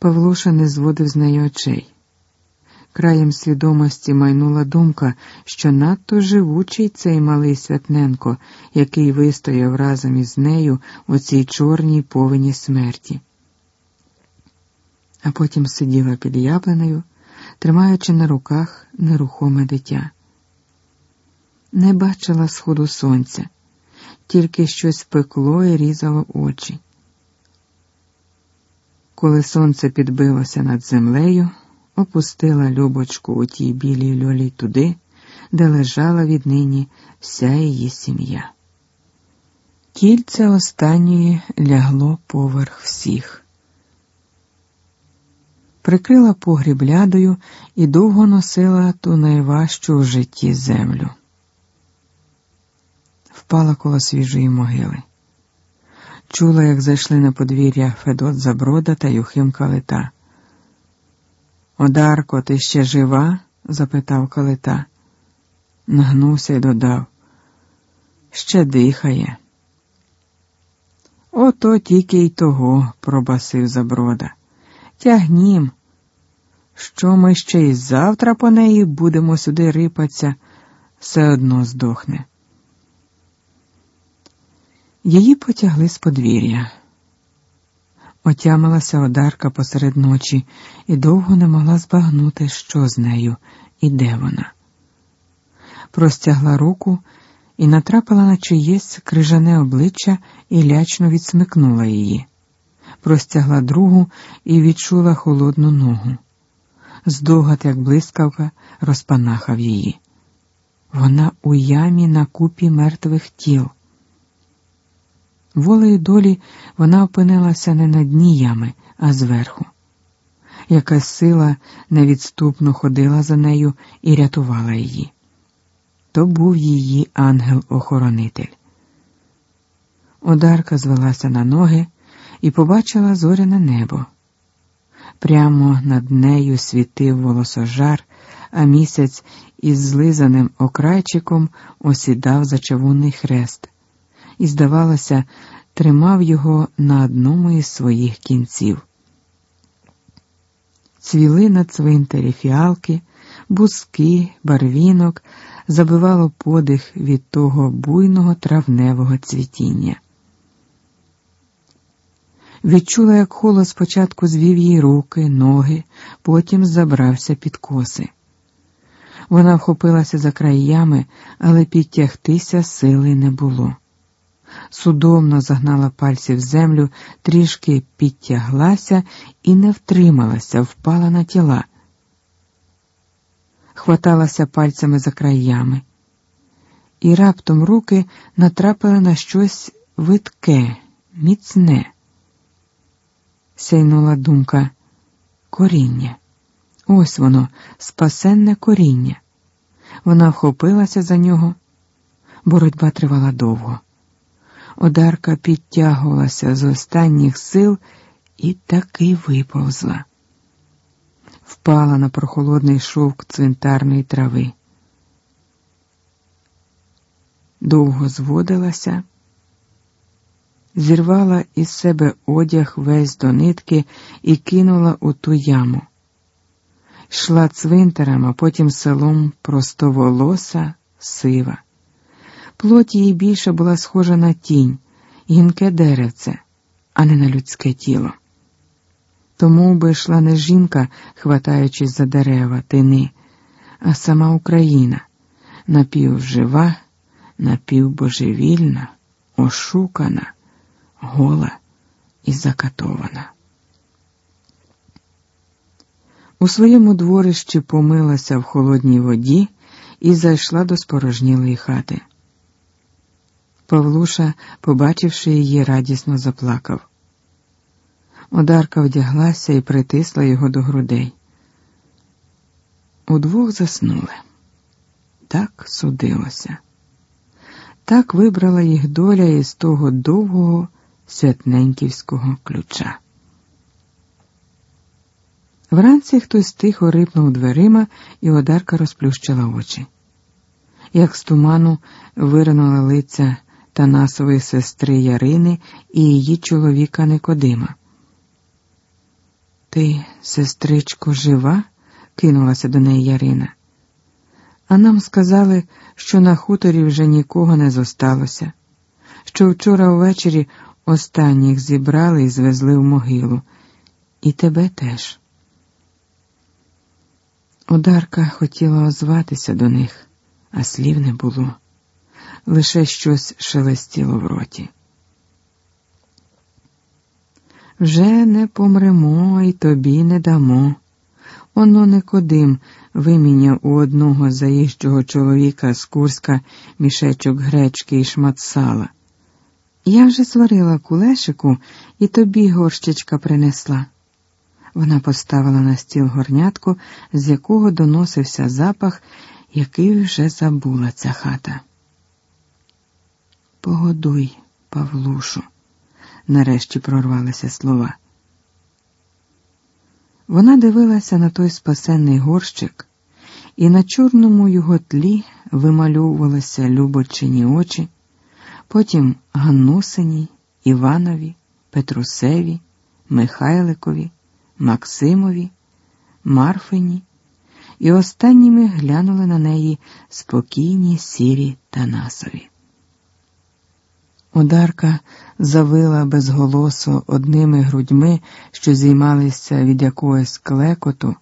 Павлуша не зводив з неї очей. Краєм свідомості майнула думка, що надто живучий цей малий Святненко, який вистояв разом із нею у цій чорній повені смерті. А потім сиділа під яблиною, тримаючи на руках нерухоме дитя. Не бачила сходу сонця, тільки щось пекло і різало очі. Коли сонце підбилося над землею, опустила Любочку у тій білій льолі туди, де лежала віднині вся її сім'я. Кільце останньої лягло поверх всіх. Прикрила погріб лядою і довго носила ту найважчу в житті землю. Впала коло свіжої могили. Чула, як зайшли на подвір'я Федот Заброда та Юхим Калита. Одарко, ти ще жива? запитав Калита. Нагнувся й додав. Ще дихає. Ото тільки й того, пробасив Заброда. Тягнім. Що ми ще й завтра по неї будемо сюди рипатися, все одно здохне. Її потягли з подвір'я. Отямилася одарка посеред ночі і довго не могла збагнути, що з нею і де вона. Простягла руку і натрапила на чиєсь крижане обличчя і лячно відсмикнула її. Простягла другу і відчула холодну ногу. Здогад, як блискавка, розпанахав її. Вона у ямі на купі мертвих тіл. Волею долі вона опинилася не на дні ями, а зверху. Якась сила невідступно ходила за нею і рятувала її. То був її ангел-охоронитель. Одарка звелася на ноги і побачила зоряне небо. Прямо над нею світив волосожар, а місяць із злизаним окрайчиком осідав за чавунний хрест і, здавалося, тримав його на одному із своїх кінців. Цвіли на цвинтарі фіалки, бузки, барвінок, забивало подих від того буйного травневого цвітіння. Відчула, як холод спочатку звів їй руки, ноги, потім забрався під коси. Вона вхопилася за краями, але підтягтися сили не було судомно загнала пальці в землю, трішки підтяглася і не втрималася, впала на тіла, хваталася пальцями за краями, і раптом руки натрапили на щось видке, міцне. Сяйнула думка коріння. Ось воно, спасенне коріння. Вона вхопилася за нього. Боротьба тривала довго. Одарка підтягувалася з останніх сил і таки виповзла, впала на прохолодний шовк цвинтарної трави. Довго зводилася, зірвала із себе одяг весь до нитки і кинула у ту яму. Йшла цвинтарем, а потім селом простоволоса сива. Плоть її більше була схожа на тінь, гінке деревце, а не на людське тіло. Тому би йшла не жінка, хватаючись за дерева, тини, а сама Україна, напівжива, напівбожевільна, ошукана, гола і закатована. У своєму дворищі помилася в холодній воді і зайшла до спорожнілої хати. Павлуша, побачивши її, радісно заплакав. Одарка вдяглася і притисла його до грудей. Удвох заснули. Так судилося. Так вибрала їх доля із того довгого святненьківського ключа. Вранці хтось тихо рипнув дверима, і Одарка розплющила очі. Як з туману виринула лиця Танасової сестри Ярини і її чоловіка Никодима. Ти, сестричко, жива? кинулася до неї Ярина. А нам сказали, що на хуторі вже нікого не зосталося, що вчора ввечері останніх зібрали і звезли в могилу, і тебе теж. Одарка хотіла озватися до них, а слів не було, лише щось шелестіло в роті. Вже не помремо і тобі не дамо. Оно Никодим виміняв у одного заїжджого чоловіка з Курська мішечок гречки і шмат сала. Я вже сварила кулешику і тобі горщичка принесла. Вона поставила на стіл горнятку, з якого доносився запах, який вже забула ця хата. Погодуй, Павлушу, нарешті прорвалися слова. Вона дивилася на той спасенний горщик, і на чорному його тлі вимальовувалися любочині очі, потім Ганнусиній, Іванові, Петрусеві, Михайликові, Максимові, Марфині, і останніми глянули на неї спокійні сірі Танасові. Одарка завила безголосо одними грудьми, що зіймалися від якогось клекоту,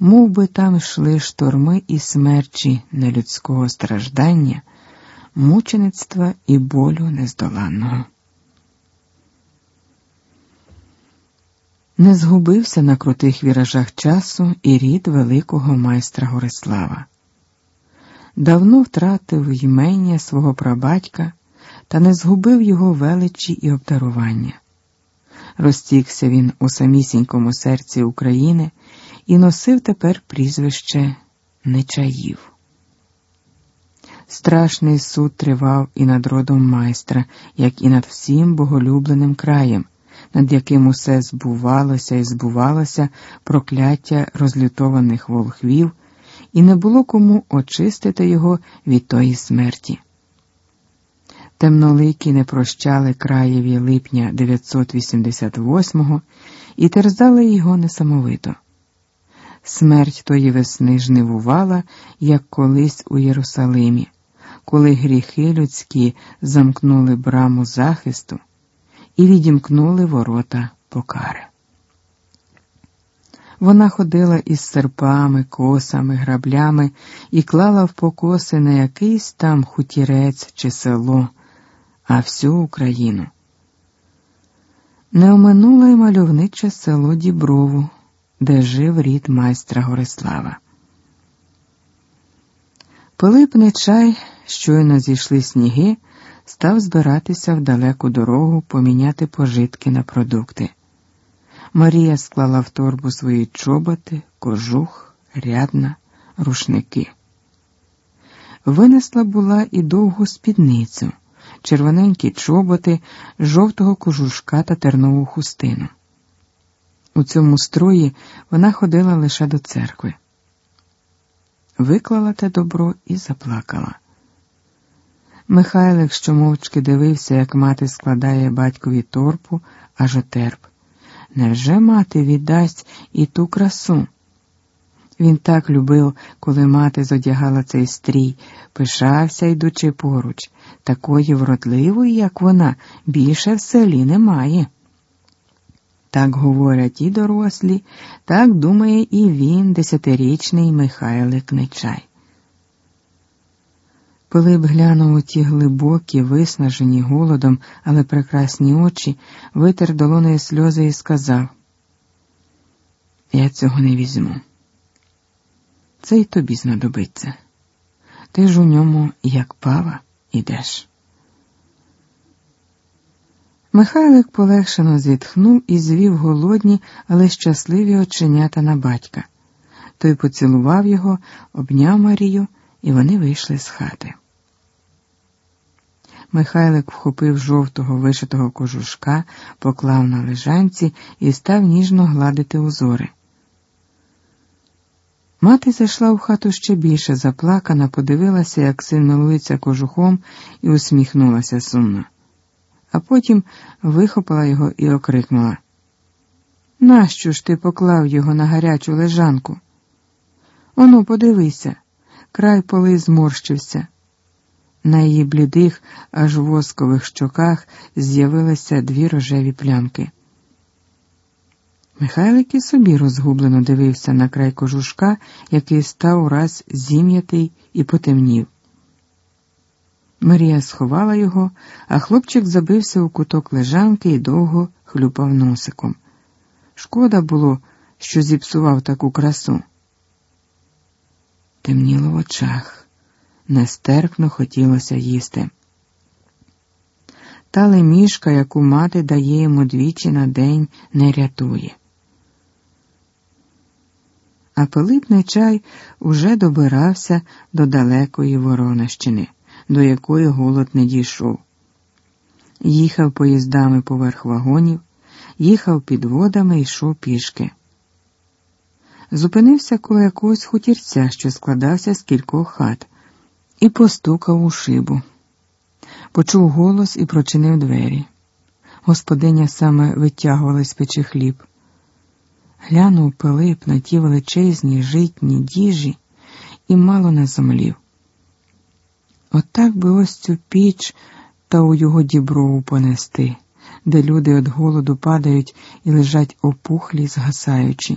мов би там йшли шторми і смерчі нелюдського страждання, мучеництва і болю нездоланного. Не згубився на крутих віражах часу і рід великого майстра Горислава. Давно втратив ймення свого прабатька та не згубив його величі і обдарування. Розтікся він у самісінькому серці України і носив тепер прізвище Нечаїв. Страшний суд тривав і над родом майстра, як і над всім боголюбленим краєм, над яким усе збувалося і збувалося прокляття розлютованих волхвів, і не було кому очистити його від тої смерті. Темноликі не прощали краєві липня 988-го і терзали його несамовито. Смерть тої весни жнивувала, як колись у Єрусалимі, коли гріхи людські замкнули браму захисту і відімкнули ворота покари. Вона ходила із серпами, косами, граблями і клала в покоси не якийсь там хутірець чи село а всю Україну. Не оминула й мальовниче село Діброву, де жив рід майстра Горислава. Пилип Нечай, щойно зійшли сніги, став збиратися в далеку дорогу поміняти пожитки на продукти. Марія склала в торбу свої чоботи, кожух, рядна, рушники. Винесла була і довгу спідницю червоненькі чоботи, жовтого кожушка та тернову хустину. У цьому строї вона ходила лише до церкви. Виклала те добро і заплакала. Михайлик, що мовчки дивився, як мати складає батькові торпу, аж отерп. Невже мати віддасть і ту красу? Він так любив, коли мати зодягала цей стрій, пишався, йдучи поруч, такої вродливої, як вона, більше в селі немає. Так говорять і дорослі, так думає і він, десятирічний Михайлик Нечай. Пилип глянув у ті глибокі, виснажені голодом, але прекрасні очі, витер долоною сльози і сказав: Я цього не візьму це й тобі знадобиться. Ти ж у ньому, як пава, ідеш. Михайлик полегшено зітхнув і звів голодні, але щасливі оченята на батька. Той поцілував його, обняв Марію, і вони вийшли з хати. Михайлик вхопив жовтого вишитого кожушка, поклав на лежанці і став ніжно гладити узори. Мати зайшла в хату ще більше заплакана, подивилася, як син милується кожухом, і усміхнулася сумно. А потім вихопила його і окрикнула Нащо ж ти поклав його на гарячу лежанку? Оно, подивися, край поли зморщився. На її блідих, аж воскових щоках з'явилися дві рожеві плямки. Михайлик і собі розгублено дивився на край кожушка, який став ураз зім'ятий і потемнів. Марія сховала його, а хлопчик забився у куток лежанки і довго хлюпав носиком. Шкода було, що зіпсував таку красу. Темніло в очах, нестерпно хотілося їсти. Та лемішка, яку мати дає йому двічі на день, не рятує. А Пилипний чай уже добирався до далекої Воронощини, до якої голод не дійшов. Їхав поїздами поверх вагонів, їхав підводами і йшов пішки. Зупинився коло якогось хутірця, що складався з кількох хат, і постукав у шибу. Почув голос і прочинив двері. Господиня саме витягувала з печі хліб. Глянув Пилип на ті величезні житні діжі і мало не зомлів. Отак би ось цю піч та у його діброву понести, де люди від голоду падають і лежать опухлі, згасаючи.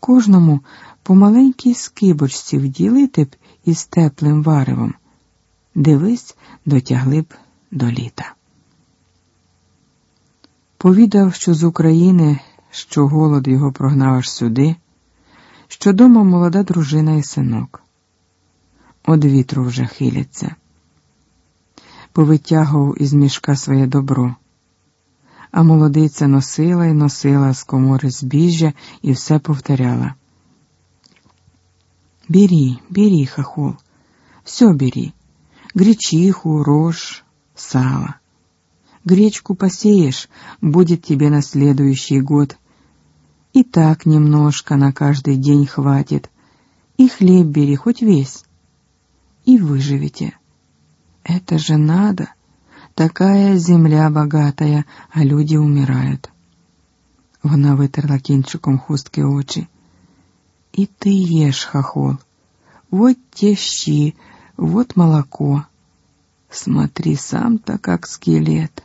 Кожному по маленькій скибочці вділити б із теплим варевом. Дивись, дотягли б до літа. Повідав, що з України що голод його прогнав аж сюди, що дома молода дружина і синок. Од вітру вже хиляться. Повитягував із мішка своє добро, а молодиця носила і носила з комори збіжжя і все повторяла. Бери, бери, хохол, все бери, гречиху, рожь, сало. Гречку посеешь, будет тебе на следующий год и так немножко на каждый день хватит. И хлеб бери хоть весь. И выживете. Это же надо. Такая земля богатая, а люди умирают. Вона витерла кінчиком хустки очі. И ты ешь, хохол. Вот те щи, вот молоко. Смотри сам-то как скелет.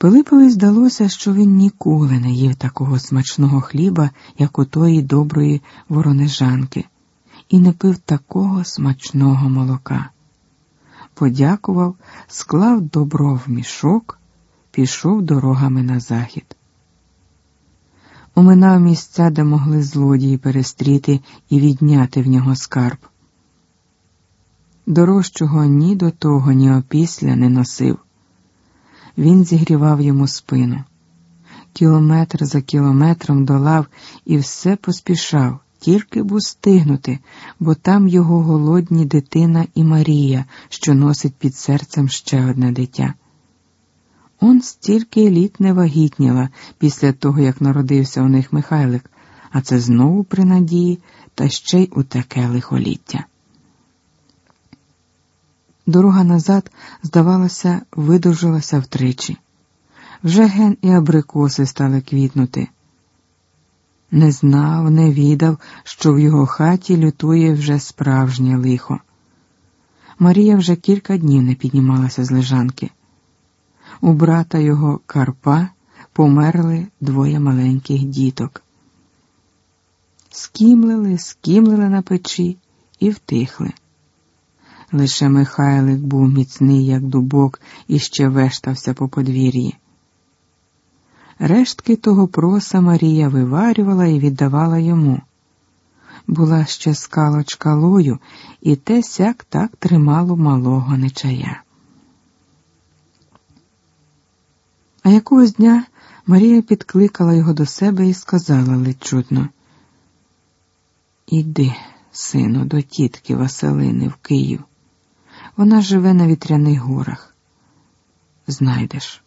Пилипові здалося, що він ніколи не їв такого смачного хліба, як у тої доброї воронежанки, і не пив такого смачного молока. Подякував, склав добро в мішок, пішов дорогами на захід. Уминав місця, де могли злодії перестріти і відняти в нього скарб. Дорожчого ні до того, ні опісля не носив. Він зігрівав йому спину. Кілометр за кілометром долав і все поспішав, тільки б устигнути, бо там його голодні дитина і Марія, що носить під серцем ще одне дитя. Он стільки літ не вагітніла після того, як народився у них Михайлик, а це знову при надії та ще й у таке лихоліття. Дорога назад, здавалося, видовжилася втричі. Вже ген і абрикоси стали квітнути. Не знав, не відав, що в його хаті лютує вже справжнє лихо. Марія вже кілька днів не піднімалася з лежанки. У брата його Карпа померли двоє маленьких діток. Скімлили, скімлили на печі і втихли. Лише Михайлик був міцний, як дубок, і ще вештався по подвір'ї. Рештки того проса Марія виварювала і віддавала йому. Була ще скалочка лою, і те сяк так тримало малого нечая. А якогось дня Марія підкликала його до себе і сказала ледь чутно: Іди, сину, до тітки Василини в Київ. Вона живе на вітряних горах. Знайдеш.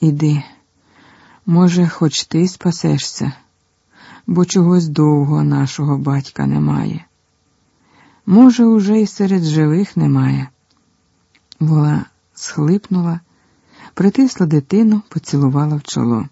Іди, може, хоч ти спасешся, бо чогось довго нашого батька немає. Може, уже й серед живих немає. Вона схлипнула, притисла дитину, поцілувала в чоло.